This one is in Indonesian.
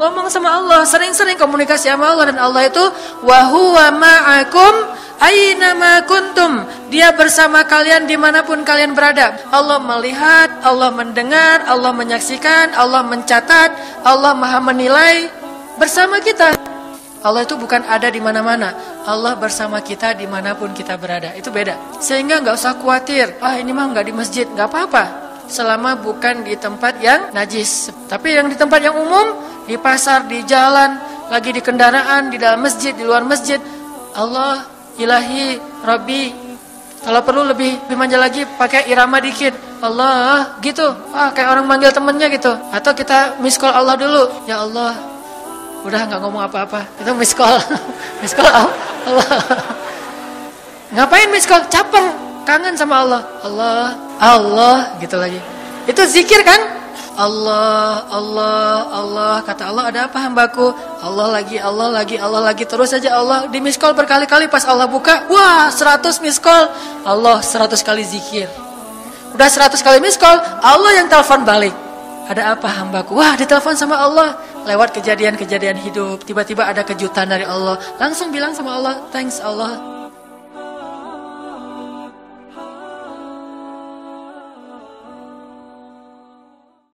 ngomong sama Allah, sering-sering komunikasi sama Allah dan Allah itu wa huwa ma'akum aina ma kuntum. Dia bersama kalian di mana pun kalian berada. Allah melihat, Allah mendengar, Allah menyaksikan, Allah mencatat, Allah maha menilai bersama kita. Allah itu bukan ada di mana-mana. Allah bersama kita di mana pun kita berada. Itu beda. Sehingga nggak usah khawatir. Ah ini mah nggak di masjid, nggak apa-apa. Selama bukan di tempat yang najis. Tapi yang di tempat yang umum, di pasar, di jalan, lagi di kendaraan, di dalam masjid, di luar masjid. Allah, ilahi, Rabbi. Kalau perlu lebih, lebih manja lagi, pakai irama dikit. Allah, gitu. Ah, kayak orang manggil temennya gitu. Atau kita miss call Allah dulu. Ya Allah, udah nggak ngomong apa-apa itu miss call miss call Allah ngapain miss call kangen sama Allah. Allah Allah gitu lagi. Itu zikir kan? Allah Allah Allah. Kata Allah ada apa hambaku? Allah lagi Allah lagi Allah lagi. Terus saja Allah di miss call berkali-kali pas Allah buka wah 100 miss call. Allah 100 kali zikir. Udah 100 kali miss call Allah yang telepon balik. Ada apa hambaku? Wah ditelepon sama Allah. Lewat kejadian-kejadian hidup, tiba-tiba ada kejutan dari Allah, langsung bilang sama Allah, thanks Allah,